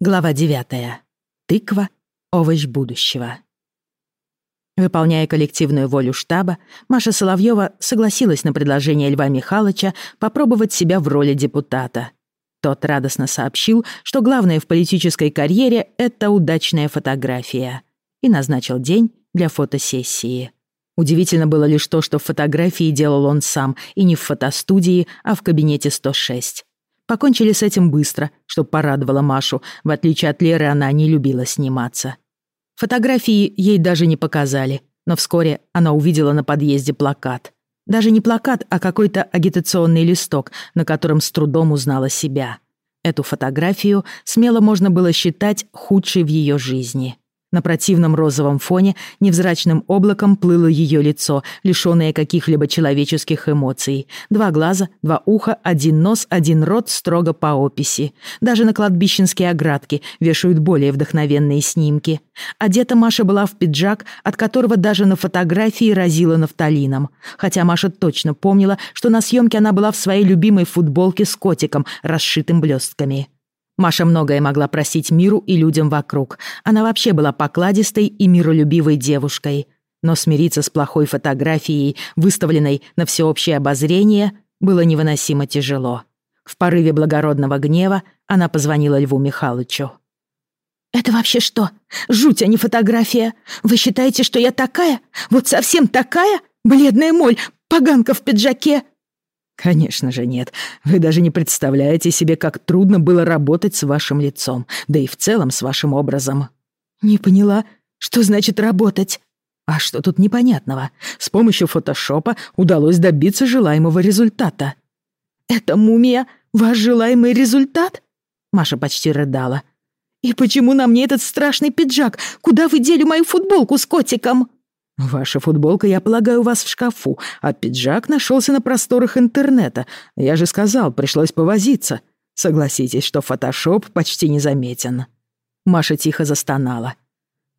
Глава 9. Тыква. Овощ будущего. Выполняя коллективную волю штаба, Маша Соловьева согласилась на предложение Льва Михайловича попробовать себя в роли депутата. Тот радостно сообщил, что главное в политической карьере — это удачная фотография, и назначил день для фотосессии. Удивительно было лишь то, что фотографии делал он сам, и не в фотостудии, а в кабинете 106. Покончили с этим быстро, что порадовало Машу. В отличие от Леры, она не любила сниматься. Фотографии ей даже не показали, но вскоре она увидела на подъезде плакат. Даже не плакат, а какой-то агитационный листок, на котором с трудом узнала себя. Эту фотографию смело можно было считать худшей в ее жизни. На противном розовом фоне невзрачным облаком плыло ее лицо, лишённое каких-либо человеческих эмоций. Два глаза, два уха, один нос, один рот строго по описи. Даже на кладбищенские оградки вешают более вдохновенные снимки. Одета Маша была в пиджак, от которого даже на фотографии разила нафталином. Хотя Маша точно помнила, что на съемке она была в своей любимой футболке с котиком, расшитым блестками. Маша многое могла просить миру и людям вокруг. Она вообще была покладистой и миролюбивой девушкой. Но смириться с плохой фотографией, выставленной на всеобщее обозрение, было невыносимо тяжело. В порыве благородного гнева она позвонила Льву Михайловичу. «Это вообще что? Жуть, а не фотография. Вы считаете, что я такая? Вот совсем такая? Бледная моль, поганка в пиджаке!» «Конечно же нет. Вы даже не представляете себе, как трудно было работать с вашим лицом, да и в целом с вашим образом». «Не поняла. Что значит работать?» «А что тут непонятного? С помощью фотошопа удалось добиться желаемого результата». «Это мумия ваш желаемый результат?» Маша почти рыдала. «И почему на мне этот страшный пиджак? Куда вы дели мою футболку с котиком?» «Ваша футболка, я полагаю, у вас в шкафу, а пиджак нашелся на просторах интернета. Я же сказал, пришлось повозиться. Согласитесь, что фотошоп почти незаметен». Маша тихо застонала.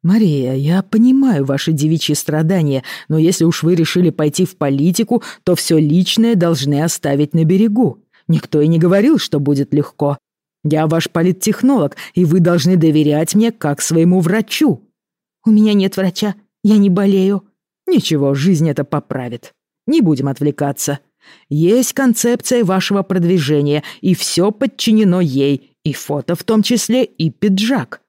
«Мария, я понимаю ваши девичьи страдания, но если уж вы решили пойти в политику, то все личное должны оставить на берегу. Никто и не говорил, что будет легко. Я ваш политтехнолог, и вы должны доверять мне как своему врачу». «У меня нет врача», я не болею. Ничего, жизнь это поправит. Не будем отвлекаться. Есть концепция вашего продвижения, и все подчинено ей, и фото в том числе, и пиджак.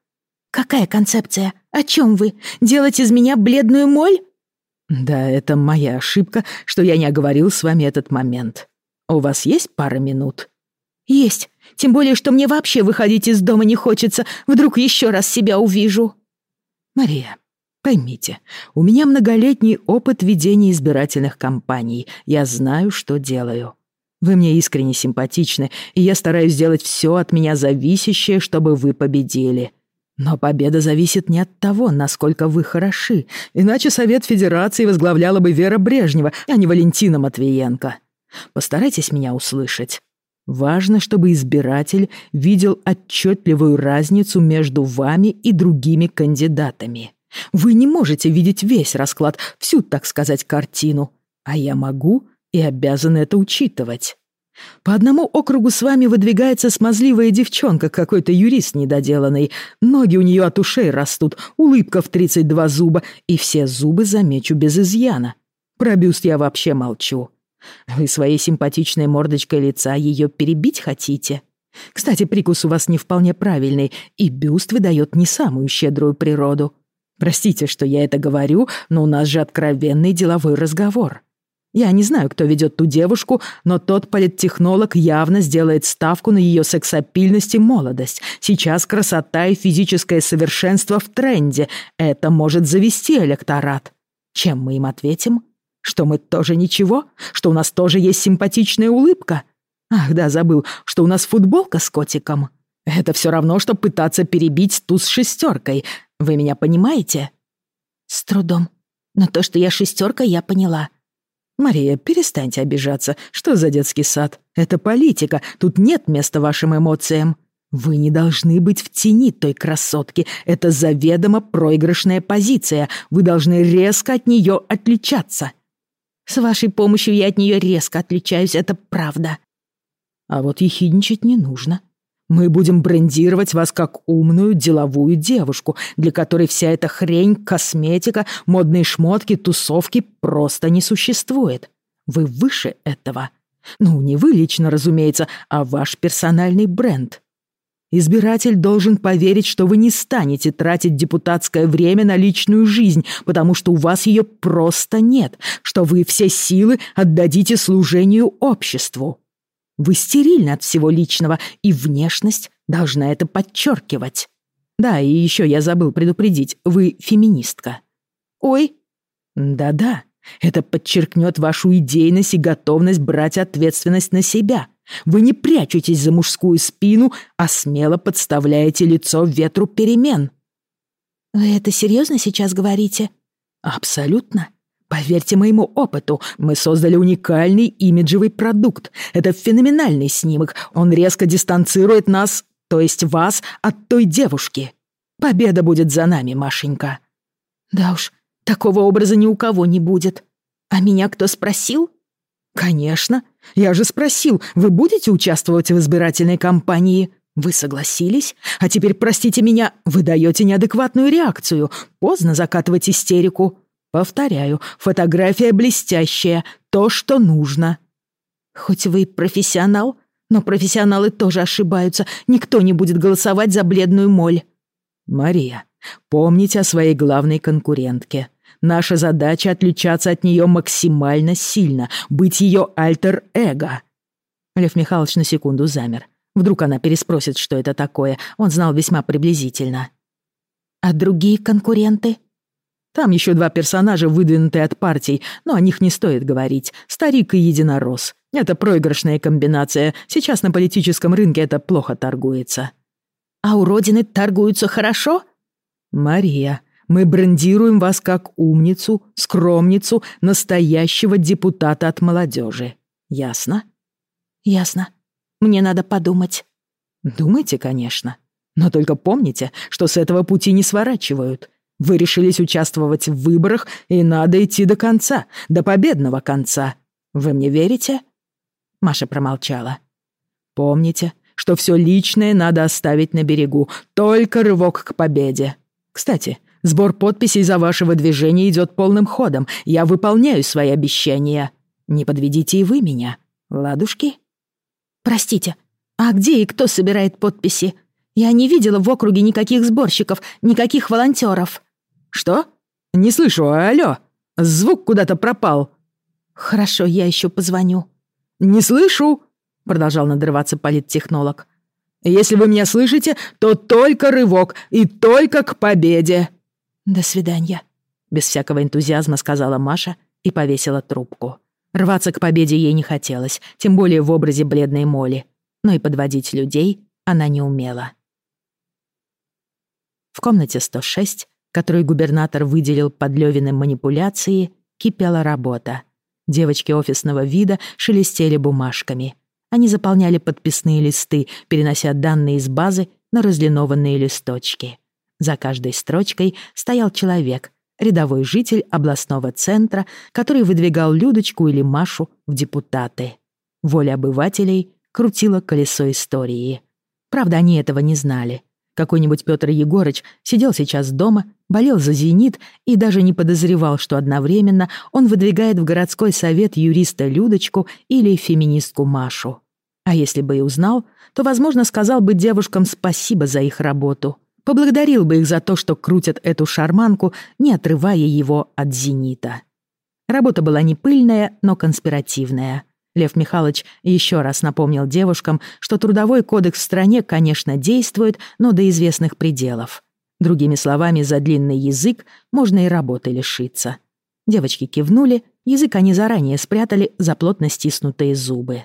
Какая концепция? О чем вы? Делать из меня бледную моль? Да, это моя ошибка, что я не оговорил с вами этот момент. У вас есть пара минут? Есть. Тем более, что мне вообще выходить из дома не хочется. Вдруг еще раз себя увижу. Мария, Поймите, у меня многолетний опыт ведения избирательных кампаний. Я знаю, что делаю. Вы мне искренне симпатичны, и я стараюсь сделать все от меня зависящее, чтобы вы победили. Но победа зависит не от того, насколько вы хороши, иначе Совет Федерации возглавляла бы Вера Брежнева, а не Валентина Матвиенко. Постарайтесь меня услышать. Важно, чтобы избиратель видел отчетливую разницу между вами и другими кандидатами. Вы не можете видеть весь расклад, всю, так сказать, картину. А я могу и обязан это учитывать. По одному округу с вами выдвигается смазливая девчонка, какой-то юрист недоделанный. Ноги у нее от ушей растут, улыбка в 32 зуба, и все зубы замечу без изъяна. Про бюст я вообще молчу. Вы своей симпатичной мордочкой лица ее перебить хотите? Кстати, прикус у вас не вполне правильный, и бюст выдает не самую щедрую природу. Простите, что я это говорю, но у нас же откровенный деловой разговор. Я не знаю, кто ведет ту девушку, но тот политтехнолог явно сделает ставку на ее сексапильность и молодость. Сейчас красота и физическое совершенство в тренде. Это может завести электорат. Чем мы им ответим? Что мы тоже ничего? Что у нас тоже есть симпатичная улыбка? Ах, да, забыл, что у нас футболка с котиком. Это все равно, что пытаться перебить ту с шестеркой. Вы меня понимаете?» «С трудом. Но то, что я шестерка, я поняла». «Мария, перестаньте обижаться. Что за детский сад? Это политика. Тут нет места вашим эмоциям. Вы не должны быть в тени той красотки. Это заведомо проигрышная позиция. Вы должны резко от нее отличаться». «С вашей помощью я от нее резко отличаюсь, это правда». «А вот ехидничать не нужно. Мы будем брендировать вас как умную деловую девушку, для которой вся эта хрень, косметика, модные шмотки, тусовки просто не существует. Вы выше этого. Ну, не вы лично, разумеется, а ваш персональный бренд. Избиратель должен поверить, что вы не станете тратить депутатское время на личную жизнь, потому что у вас ее просто нет, что вы все силы отдадите служению обществу. Вы стерильны от всего личного, и внешность должна это подчеркивать. Да, и еще я забыл предупредить, вы феминистка. Ой. Да-да, это подчеркнет вашу идейность и готовность брать ответственность на себя. Вы не прячетесь за мужскую спину, а смело подставляете лицо ветру перемен. Вы это серьезно сейчас говорите? Абсолютно. Поверьте моему опыту, мы создали уникальный имиджевый продукт. Это феноменальный снимок. Он резко дистанцирует нас, то есть вас, от той девушки. Победа будет за нами, Машенька. Да уж, такого образа ни у кого не будет. А меня кто спросил? Конечно. Я же спросил, вы будете участвовать в избирательной кампании? Вы согласились? А теперь, простите меня, вы даете неадекватную реакцию. Поздно закатывать истерику. Повторяю, фотография блестящая, то, что нужно. Хоть вы профессионал, но профессионалы тоже ошибаются. Никто не будет голосовать за бледную моль. Мария, помните о своей главной конкурентке. Наша задача отличаться от нее максимально сильно, быть ее альтер-эго. Лев Михайлович на секунду замер. Вдруг она переспросит, что это такое. Он знал весьма приблизительно. «А другие конкуренты?» Там еще два персонажа, выдвинутые от партий, но о них не стоит говорить. Старик и единорос. Это проигрышная комбинация. Сейчас на политическом рынке это плохо торгуется. А у Родины торгуются хорошо? Мария, мы брендируем вас как умницу, скромницу, настоящего депутата от молодежи. Ясно? Ясно. Мне надо подумать. Думайте, конечно. Но только помните, что с этого пути не сворачивают. Вы решились участвовать в выборах, и надо идти до конца, до победного конца. Вы мне верите?» Маша промолчала. «Помните, что все личное надо оставить на берегу, только рывок к победе. Кстати, сбор подписей за ваше выдвижение идет полным ходом. Я выполняю свои обещания. Не подведите и вы меня, ладушки?» «Простите, а где и кто собирает подписи? Я не видела в округе никаких сборщиков, никаких волонтеров». «Что? Не слышу, алло. Звук куда-то пропал». «Хорошо, я еще позвоню». «Не слышу», — продолжал надрываться политтехнолог. «Если вы меня слышите, то только рывок и только к победе». «До свидания», — без всякого энтузиазма сказала Маша и повесила трубку. Рваться к победе ей не хотелось, тем более в образе бледной моли. Но и подводить людей она не умела. В комнате 106 которую губернатор выделил под Лёвиным манипуляции, кипела работа. Девочки офисного вида шелестели бумажками. Они заполняли подписные листы, перенося данные из базы на разлинованные листочки. За каждой строчкой стоял человек, рядовой житель областного центра, который выдвигал Людочку или Машу в депутаты. Воля обывателей крутила колесо истории. Правда, они этого не знали. Какой-нибудь Петр Егорыч сидел сейчас дома, болел за «Зенит» и даже не подозревал, что одновременно он выдвигает в городской совет юриста Людочку или феминистку Машу. А если бы и узнал, то, возможно, сказал бы девушкам спасибо за их работу. Поблагодарил бы их за то, что крутят эту шарманку, не отрывая его от «Зенита». Работа была не пыльная, но конспиративная — Лев Михайлович еще раз напомнил девушкам, что трудовой кодекс в стране, конечно, действует, но до известных пределов. Другими словами, за длинный язык можно и работы лишиться. Девочки кивнули, язык они заранее спрятали за плотно стиснутые зубы.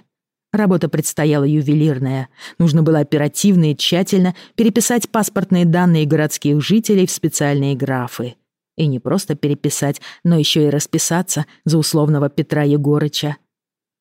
Работа предстояла ювелирная. Нужно было оперативно и тщательно переписать паспортные данные городских жителей в специальные графы. И не просто переписать, но еще и расписаться за условного Петра Егорыча.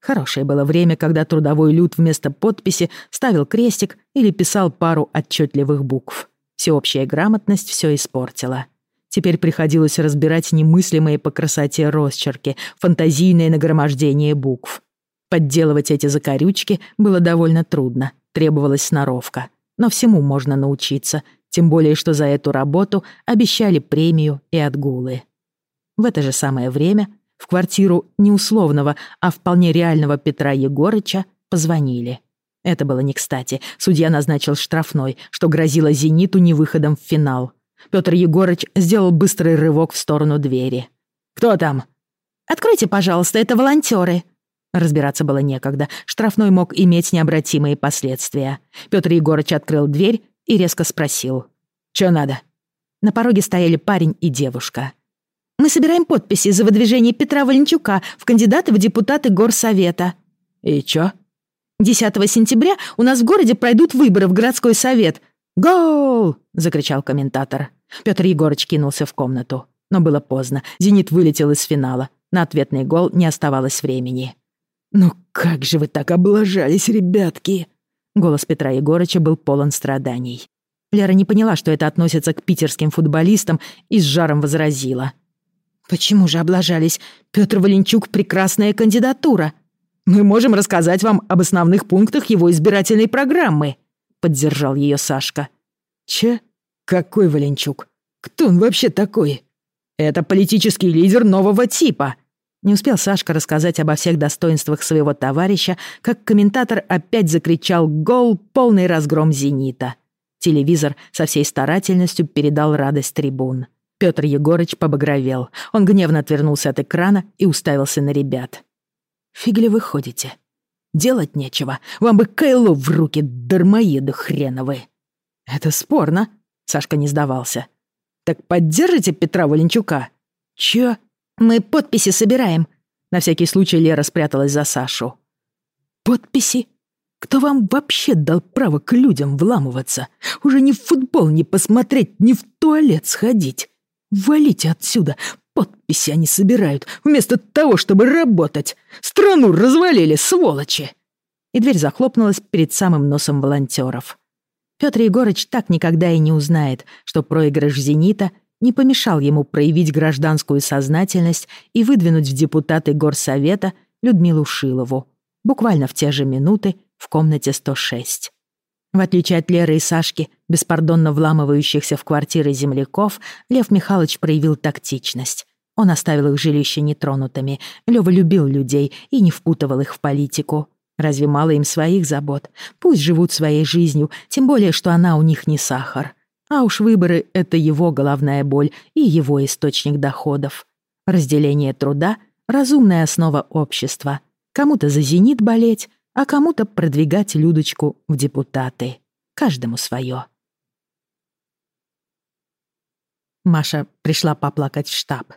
Хорошее было время, когда трудовой люд вместо подписи ставил крестик или писал пару отчетливых букв. Всеобщая грамотность все испортила. Теперь приходилось разбирать немыслимые по красоте росчерки, фантазийное нагромождение букв. Подделывать эти закорючки было довольно трудно, требовалась сноровка. но всему можно научиться, тем более что за эту работу обещали премию и отгулы. В это же самое время в квартиру не условного, а вполне реального Петра Егорыча позвонили. Это было не кстати. Судья назначил штрафной, что грозило «Зениту» невыходом в финал. Петр Егорыч сделал быстрый рывок в сторону двери. «Кто там?» «Откройте, пожалуйста, это волонтеры», Разбираться было некогда. Штрафной мог иметь необратимые последствия. Пётр Егорыч открыл дверь и резко спросил. «Чё надо?» На пороге стояли парень и девушка. «Мы собираем подписи за выдвижение Петра Валенчука в кандидаты в депутаты Горсовета». «И чё?» 10 сентября у нас в городе пройдут выборы в городской совет. Гол! закричал комментатор. Петр Егорыч кинулся в комнату. Но было поздно. «Зенит» вылетел из финала. На ответный гол не оставалось времени. «Ну как же вы так облажались, ребятки!» Голос Петра Егорыча был полон страданий. Лера не поняла, что это относится к питерским футболистам, и с жаром возразила. «Почему же облажались? Петр Валенчук — прекрасная кандидатура. Мы можем рассказать вам об основных пунктах его избирательной программы», — поддержал ее Сашка. «Че? Какой Валенчук? Кто он вообще такой?» «Это политический лидер нового типа», не успел Сашка рассказать обо всех достоинствах своего товарища, как комментатор опять закричал «Гол! Полный разгром «Зенита». Телевизор со всей старательностью передал радость трибун. Пётр Егорыч побагровел. Он гневно отвернулся от экрана и уставился на ребят. «Фигли вы ходите? Делать нечего. Вам бы кайло в руки, дармоеды хреновы!» «Это спорно», — Сашка не сдавался. «Так поддержите Петра Валенчука?» «Чё?» «Мы подписи собираем». На всякий случай Лера спряталась за Сашу. «Подписи? Кто вам вообще дал право к людям вламываться? Уже ни в футбол не посмотреть, ни в туалет сходить. Валите отсюда. Подписи они собирают, вместо того, чтобы работать. Страну развалили, сволочи!» И дверь захлопнулась перед самым носом волонтеров. Петр Егорыч так никогда и не узнает, что проигрыш «Зенита» не помешал ему проявить гражданскую сознательность и выдвинуть в депутаты Горсовета Людмилу Шилову, буквально в те же минуты в комнате 106. В отличие от Леры и Сашки, беспардонно вламывающихся в квартиры земляков, Лев Михайлович проявил тактичность. Он оставил их жилище нетронутыми. Лёва любил людей и не впутывал их в политику. Разве мало им своих забот? Пусть живут своей жизнью, тем более, что она у них не сахар. А уж выборы — это его головная боль и его источник доходов. Разделение труда — разумная основа общества. Кому-то за «Зенит» болеть, а кому-то продвигать Людочку в депутаты. Каждому свое. Маша пришла поплакать в штаб.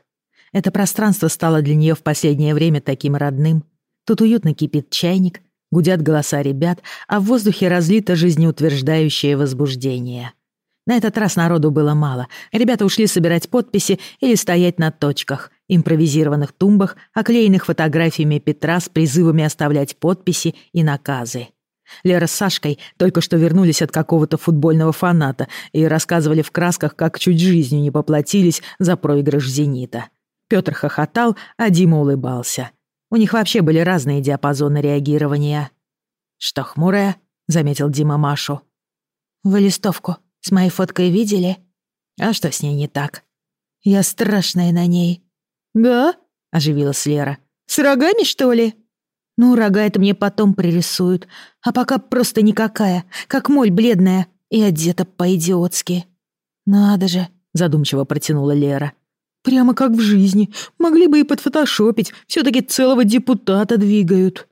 Это пространство стало для нее в последнее время таким родным. Тут уютно кипит чайник, гудят голоса ребят, а в воздухе разлито жизнеутверждающее возбуждение. На этот раз народу было мало. Ребята ушли собирать подписи или стоять на точках, импровизированных тумбах, оклеенных фотографиями Петра с призывами оставлять подписи и наказы. Лера с Сашкой только что вернулись от какого-то футбольного фаната и рассказывали в красках, как чуть жизнью не поплатились за проигрыш «Зенита». Пётр хохотал, а Дима улыбался. У них вообще были разные диапазоны реагирования. «Что хмурая?» — заметил Дима Машу. «Вы листовку с моей фоткой видели? А что с ней не так? Я страшная на ней. Да? Оживилась Лера. С рогами, что ли? Ну, рога это мне потом пририсуют. А пока просто никакая, как моль бледная и одета по-идиотски. Надо же, задумчиво протянула Лера. Прямо как в жизни. Могли бы и подфотошопить. все таки целого депутата двигают.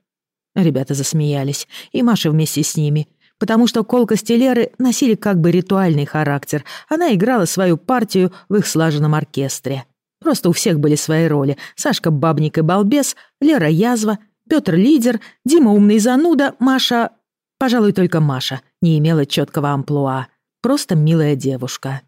Ребята засмеялись, и Маша вместе с ними потому что колкости Леры носили как бы ритуальный характер. Она играла свою партию в их слаженном оркестре. Просто у всех были свои роли. Сашка бабник и балбес, Лера язва, Пётр лидер, Дима умный зануда, Маша... Пожалуй, только Маша не имела четкого амплуа. Просто милая девушка.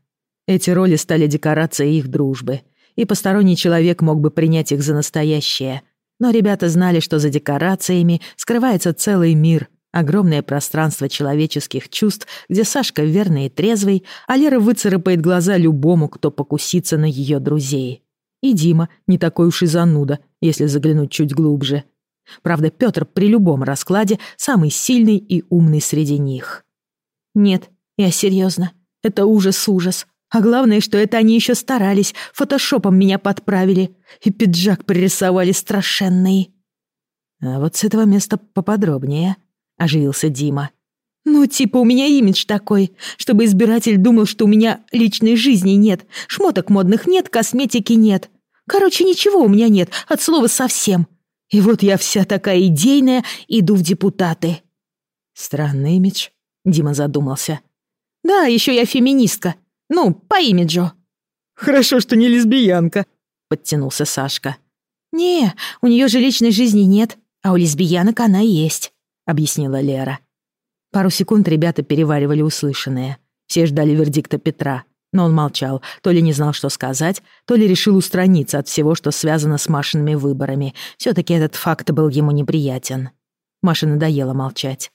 Эти роли стали декорацией их дружбы. И посторонний человек мог бы принять их за настоящее. Но ребята знали, что за декорациями скрывается целый мир — Огромное пространство человеческих чувств, где Сашка верный и трезвый, а Лера выцарапает глаза любому, кто покусится на ее друзей. И Дима не такой уж и зануда, если заглянуть чуть глубже. Правда, Петр при любом раскладе самый сильный и умный среди них. Нет, я серьезно. Это ужас-ужас. А главное, что это они еще старались, фотошопом меня подправили и пиджак пририсовали страшенный. А вот с этого места поподробнее, оживился Дима. Ну, типа у меня имидж такой, чтобы избиратель думал, что у меня личной жизни нет, шмоток модных нет, косметики нет. Короче, ничего у меня нет, от слова совсем. И вот я вся такая идейная, иду в депутаты. Странный имидж, Дима задумался. Да, еще я феминистка. Ну, по имиджу. Хорошо, что не лесбиянка, подтянулся Сашка. Не, у нее же личной жизни нет, а у лесбиянок она есть, объяснила Лера. Пару секунд ребята переваривали услышанное. Все ждали вердикта Петра, но он молчал, то ли не знал, что сказать, то ли решил устраниться от всего, что связано с Машиными выборами. все таки этот факт был ему неприятен. Маше надоело молчать.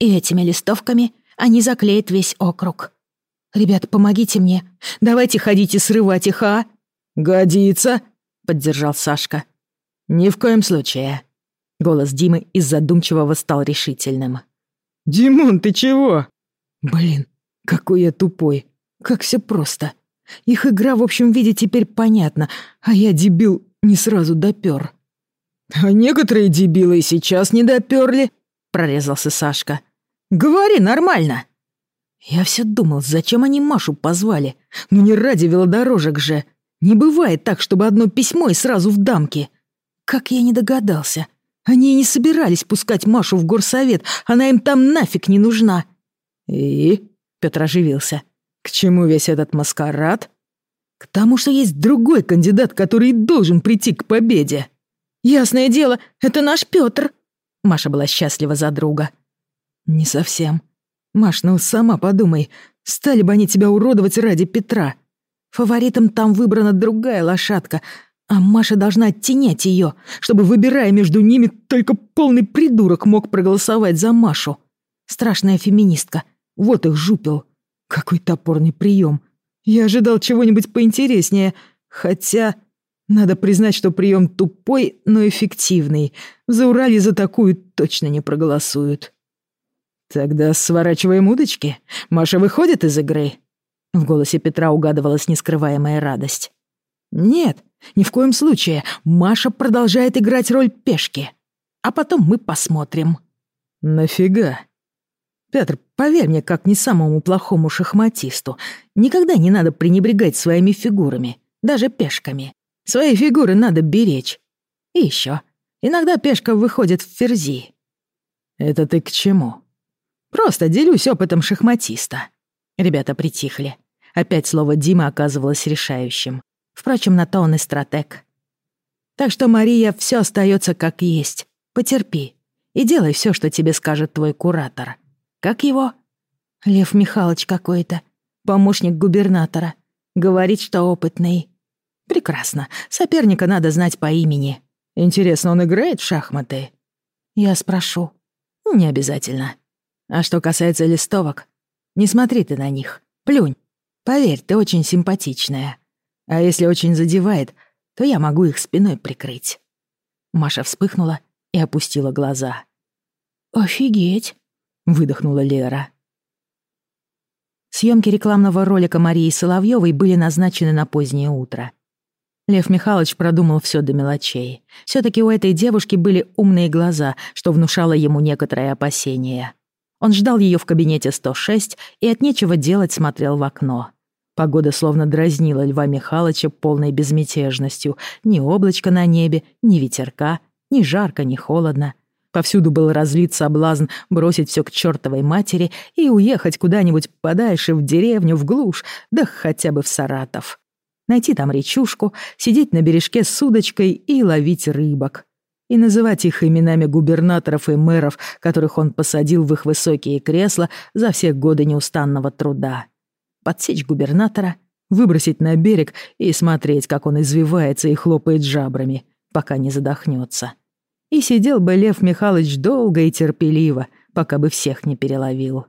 «И этими листовками они заклеят весь округ. Ребята, помогите мне. Давайте ходите срывать их, а?» «Годится», — поддержал Сашка. «Ни в коем случае». Голос Димы из задумчивого стал решительным. «Димон, ты чего?» «Блин, какой я тупой. Как все просто. Их игра в общем виде теперь понятна, а я, дебил, не сразу допер. «А некоторые дебилы и сейчас не доперли», — прорезался Сашка. «Говори нормально». Я все думал, зачем они Машу позвали. Ну не ради велодорожек же. Не бывает так, чтобы одно письмо и сразу в дамке. Как я не догадался. Они и не собирались пускать Машу в горсовет, она им там нафиг не нужна. И? Петр оживился. К чему весь этот маскарад? К тому, что есть другой кандидат, который должен прийти к победе. Ясное дело, это наш Петр. Маша была счастлива за друга. Не совсем. Маш, ну сама подумай, стали бы они тебя уродовать ради Петра. Фаворитом там выбрана другая лошадка, а Маша должна оттенять ее, чтобы, выбирая между ними, только полный придурок мог проголосовать за Машу. Страшная феминистка. Вот их жупил. Какой топорный прием. Я ожидал чего-нибудь поинтереснее, хотя... Надо признать, что прием тупой, но эффективный. В Заурале за такую точно не проголосуют. «Тогда сворачиваем удочки. Маша выходит из игры?» В голосе Петра угадывалась нескрываемая радость. «Нет, ни в коем случае. Маша продолжает играть роль пешки. А потом мы посмотрим». «Нафига?» Петр, поверь мне, как не самому плохому шахматисту, никогда не надо пренебрегать своими фигурами, даже пешками. Свои фигуры надо беречь. И еще, иногда пешка выходит в ферзи. Это ты к чему? Просто делюсь опытом шахматиста. Ребята притихли. Опять слово Дима оказывалось решающим. Впрочем, на то он и стратег. Так что, Мария, все остается как есть. Потерпи. И делай все, что тебе скажет твой куратор. Как его? Лев Михайлович какой-то. Помощник губернатора. Говорит, что опытный. Прекрасно. Соперника надо знать по имени. Интересно, он играет в шахматы? Я спрошу. Не обязательно. А что касается листовок, не смотри ты на них. Плюнь. Поверь, ты очень симпатичная. А если очень задевает, то я могу их спиной прикрыть. Маша вспыхнула и опустила глаза. «Офигеть!» выдохнула Лера. Съемки рекламного ролика Марии Соловьевой были назначены на позднее утро. Лев Михайлович продумал все до мелочей. все таки у этой девушки были умные глаза, что внушало ему некоторое опасение. Он ждал ее в кабинете 106 и от нечего делать смотрел в окно. Погода словно дразнила Льва Михайловича полной безмятежностью. Ни облачка на небе, ни ветерка, ни жарко, ни холодно. Повсюду был разлит соблазн бросить все к чертовой матери и уехать куда-нибудь подальше, в деревню, в глушь, да хотя бы в Саратов. Найти там речушку, сидеть на бережке с удочкой и ловить рыбок. И называть их именами губернаторов и мэров, которых он посадил в их высокие кресла за все годы неустанного труда. Подсечь губернатора, выбросить на берег и смотреть, как он извивается и хлопает жабрами, пока не задохнется. И сидел бы Лев Михайлович долго и терпеливо, пока бы всех не переловил.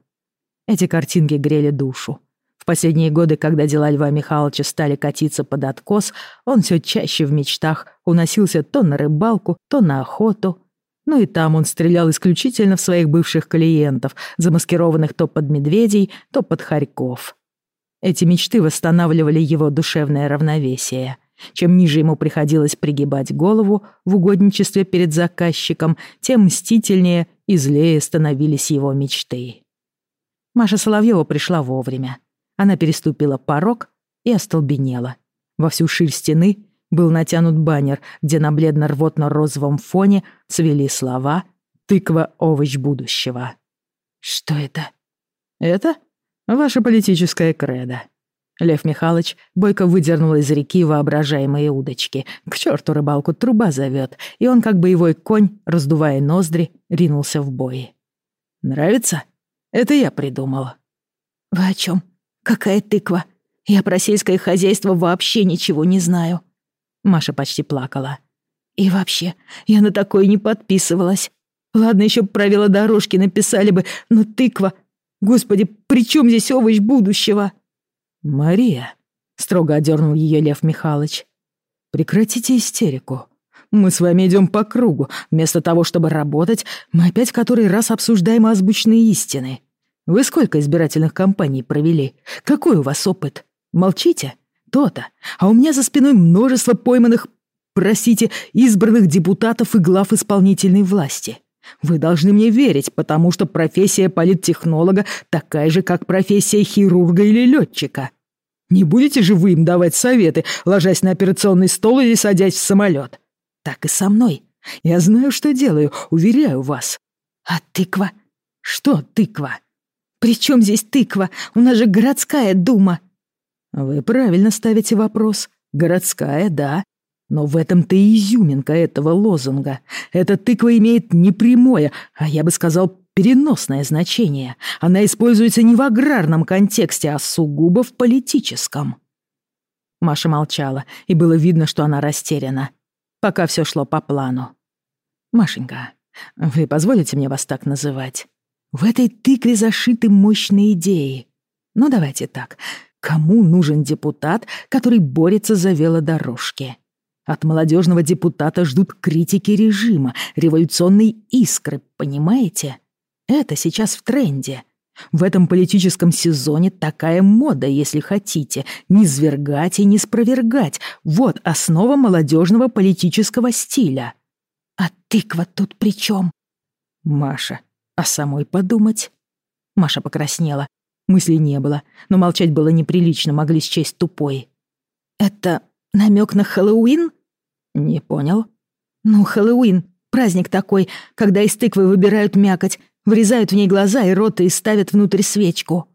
Эти картинки грели душу. В последние годы, когда дела Льва Михайловича стали катиться под откос, он все чаще в мечтах уносился то на рыбалку, то на охоту. Ну и там он стрелял исключительно в своих бывших клиентов, замаскированных то под медведей, то под хорьков. Эти мечты восстанавливали его душевное равновесие. Чем ниже ему приходилось пригибать голову в угодничестве перед заказчиком, тем мстительнее и злее становились его мечты. Маша Соловьева пришла вовремя. Она переступила порог и остолбенела. Во всю ширь стены был натянут баннер, где на бледно-рвотно-розовом фоне цвели слова «Тыква — овощ будущего». «Что это?» «Это ваша политическая кредо». Лев Михайлович бойко выдернул из реки воображаемые удочки. К черту рыбалку труба зовет, и он, как боевой конь, раздувая ноздри, ринулся в бой. «Нравится? Это я придумал». «Вы о чем? Какая тыква? Я про сельское хозяйство вообще ничего не знаю». Маша почти плакала. «И вообще, я на такое не подписывалась. Ладно, еще правила дорожки написали бы, но тыква... Господи, при чем здесь овощ будущего?» «Мария», — строго одернул ее Лев Михайлович, — «прекратите истерику. Мы с вами идем по кругу. Вместо того, чтобы работать, мы опять который раз обсуждаем азбучные истины. Вы сколько избирательных кампаний провели? Какой у вас опыт? Молчите? То-то. А у меня за спиной множество пойманных, простите, избранных депутатов и глав исполнительной власти. Вы должны мне верить, потому что профессия политтехнолога такая же, как профессия хирурга или летчика. Не будете же вы им давать советы, ложась на операционный стол или садясь в самолет? Так и со мной. Я знаю, что делаю, уверяю вас. А тыква? Что тыква? При чем здесь тыква? У нас же городская дума. Вы правильно ставите вопрос. Городская, да. Но в этом-то и изюминка этого лозунга. Эта тыква имеет не прямое, а я бы сказал, переносное значение. Она используется не в аграрном контексте, а сугубо в политическом. Маша молчала, и было видно, что она растеряна. Пока все шло по плану. «Машенька, вы позволите мне вас так называть? В этой тыкве зашиты мощные идеи. Ну, давайте так. Кому нужен депутат, который борется за велодорожки? От молодежного депутата ждут критики режима, революционной искры, понимаете? Это сейчас в тренде. В этом политическом сезоне такая мода, если хотите, не свергать и не спровергать. Вот основа молодежного политического стиля. А тыква тут при чем? Маша, а самой подумать? Маша покраснела. Мыслей не было, но молчать было неприлично, могли счесть тупой. «Это намек на Хэллоуин?» «Не понял». «Ну, Хэллоуин. Праздник такой, когда из тыквы выбирают мякоть, врезают в ней глаза и рот и ставят внутрь свечку».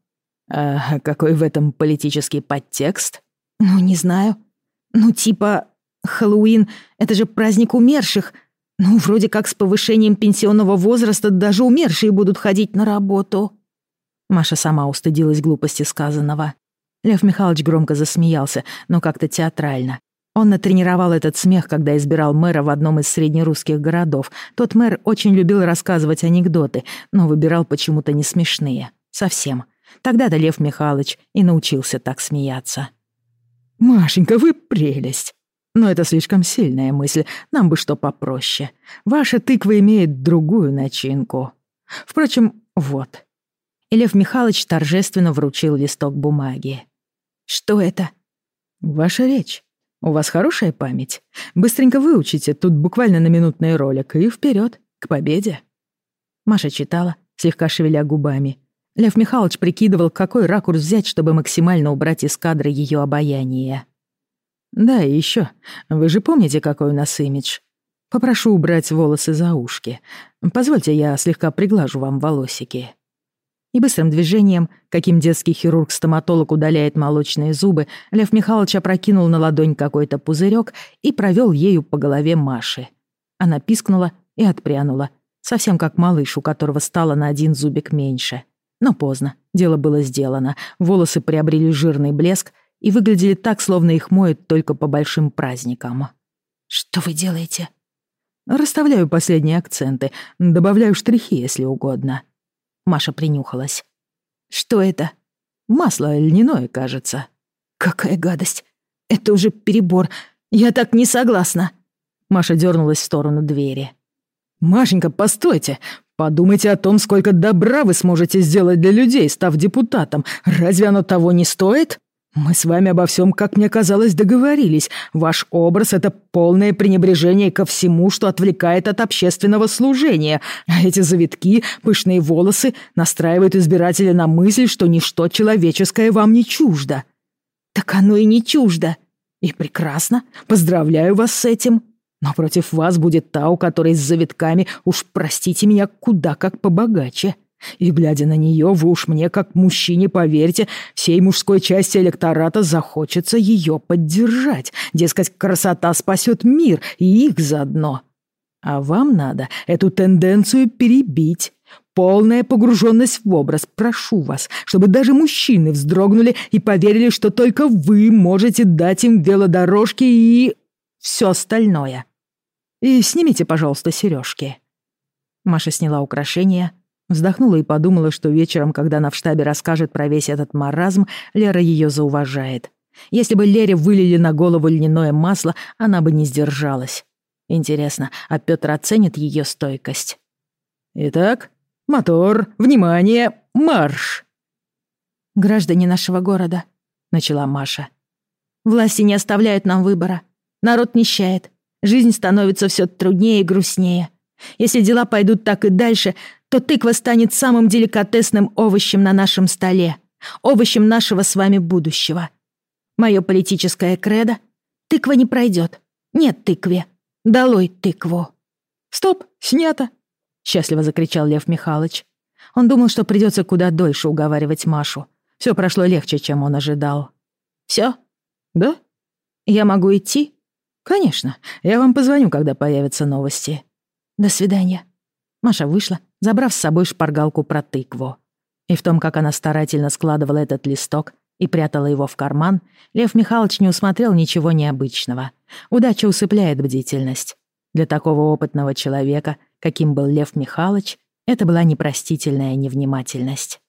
«А какой в этом политический подтекст?» «Ну, не знаю. Ну, типа, Хэллоуин — это же праздник умерших. Ну, вроде как с повышением пенсионного возраста даже умершие будут ходить на работу». Маша сама устыдилась глупости сказанного. Лев Михайлович громко засмеялся, но как-то театрально. Он натренировал этот смех, когда избирал мэра в одном из среднерусских городов. Тот мэр очень любил рассказывать анекдоты, но выбирал почему-то не смешные. Совсем. Тогда-то Лев Михайлович и научился так смеяться. «Машенька, вы прелесть!» Но это слишком сильная мысль, нам бы что попроще. Ваша тыква имеет другую начинку. Впрочем, вот, и Лев Михайлович торжественно вручил листок бумаги. «Что это?» «Ваша речь. У вас хорошая память. Быстренько выучите, тут буквально на минутный ролик, и вперед к победе». Маша читала, слегка шевеля губами. Лев Михайлович прикидывал, какой ракурс взять, чтобы максимально убрать из кадра ее обаяние. «Да, и еще. Вы же помните, какой у нас имидж? Попрошу убрать волосы за ушки. Позвольте, я слегка приглажу вам волосики» и быстрым движением, каким детский хирург-стоматолог удаляет молочные зубы, Лев Михайлович опрокинул на ладонь какой-то пузырек и провел ею по голове Маши. Она пискнула и отпрянула, совсем как малыш, у которого стало на один зубик меньше. Но поздно, дело было сделано, волосы приобрели жирный блеск и выглядели так, словно их моют только по большим праздникам. «Что вы делаете?» «Расставляю последние акценты, добавляю штрихи, если угодно», Маша принюхалась. «Что это?» «Масло льняное, кажется». «Какая гадость! Это уже перебор. Я так не согласна!» Маша дернулась в сторону двери. Машенька, постойте. Подумайте о том, сколько добра вы сможете сделать для людей, став депутатом. Разве оно того не стоит? Мы с вами обо всем, как мне казалось, договорились. Ваш образ — это полное пренебрежение ко всему, что отвлекает от общественного служения. А эти завитки, пышные волосы настраивают избирателя на мысль, что ничто человеческое вам не чуждо. Так оно и не чуждо. И прекрасно. Поздравляю вас с этим. Но против вас будет та, у которой с завитками, уж простите меня, куда как побогаче. И, глядя на нее, вы уж мне, как мужчине, поверьте, всей мужской части электората захочется ее поддержать. Дескать, красота спасет мир и их заодно. А вам надо эту тенденцию перебить. Полная погруженность в образ, прошу вас, чтобы даже мужчины вздрогнули и поверили, что только вы можете дать им велодорожки и все остальное. И снимите, пожалуйста, сережки. Маша сняла украшения, вздохнула и подумала, что вечером, когда она в штабе расскажет про весь этот маразм, Лера ее зауважает. Если бы Лере вылили на голову льняное масло, она бы не сдержалась. Интересно, а Петр оценит ее стойкость? Итак, мотор, внимание, марш! Граждане нашего города, начала Маша. Власти не оставляют нам выбора. Народ нищает. Жизнь становится все труднее и грустнее. Если дела пойдут так и дальше, то тыква станет самым деликатесным овощем на нашем столе, овощем нашего с вами будущего. Мое политическое кредо — тыква не пройдет. Нет тыкве. Долой тыкву. «Стоп, снято!» — счастливо закричал Лев Михайлович. Он думал, что придется куда дольше уговаривать Машу. Все прошло легче, чем он ожидал. Все? Да? Я могу идти? «Конечно. Я вам позвоню, когда появятся новости». «До свидания». Маша вышла, забрав с собой шпаргалку про тыкву. И в том, как она старательно складывала этот листок и прятала его в карман, Лев Михайлович не усмотрел ничего необычного. Удача усыпляет бдительность. Для такого опытного человека, каким был Лев Михайлович, это была непростительная невнимательность.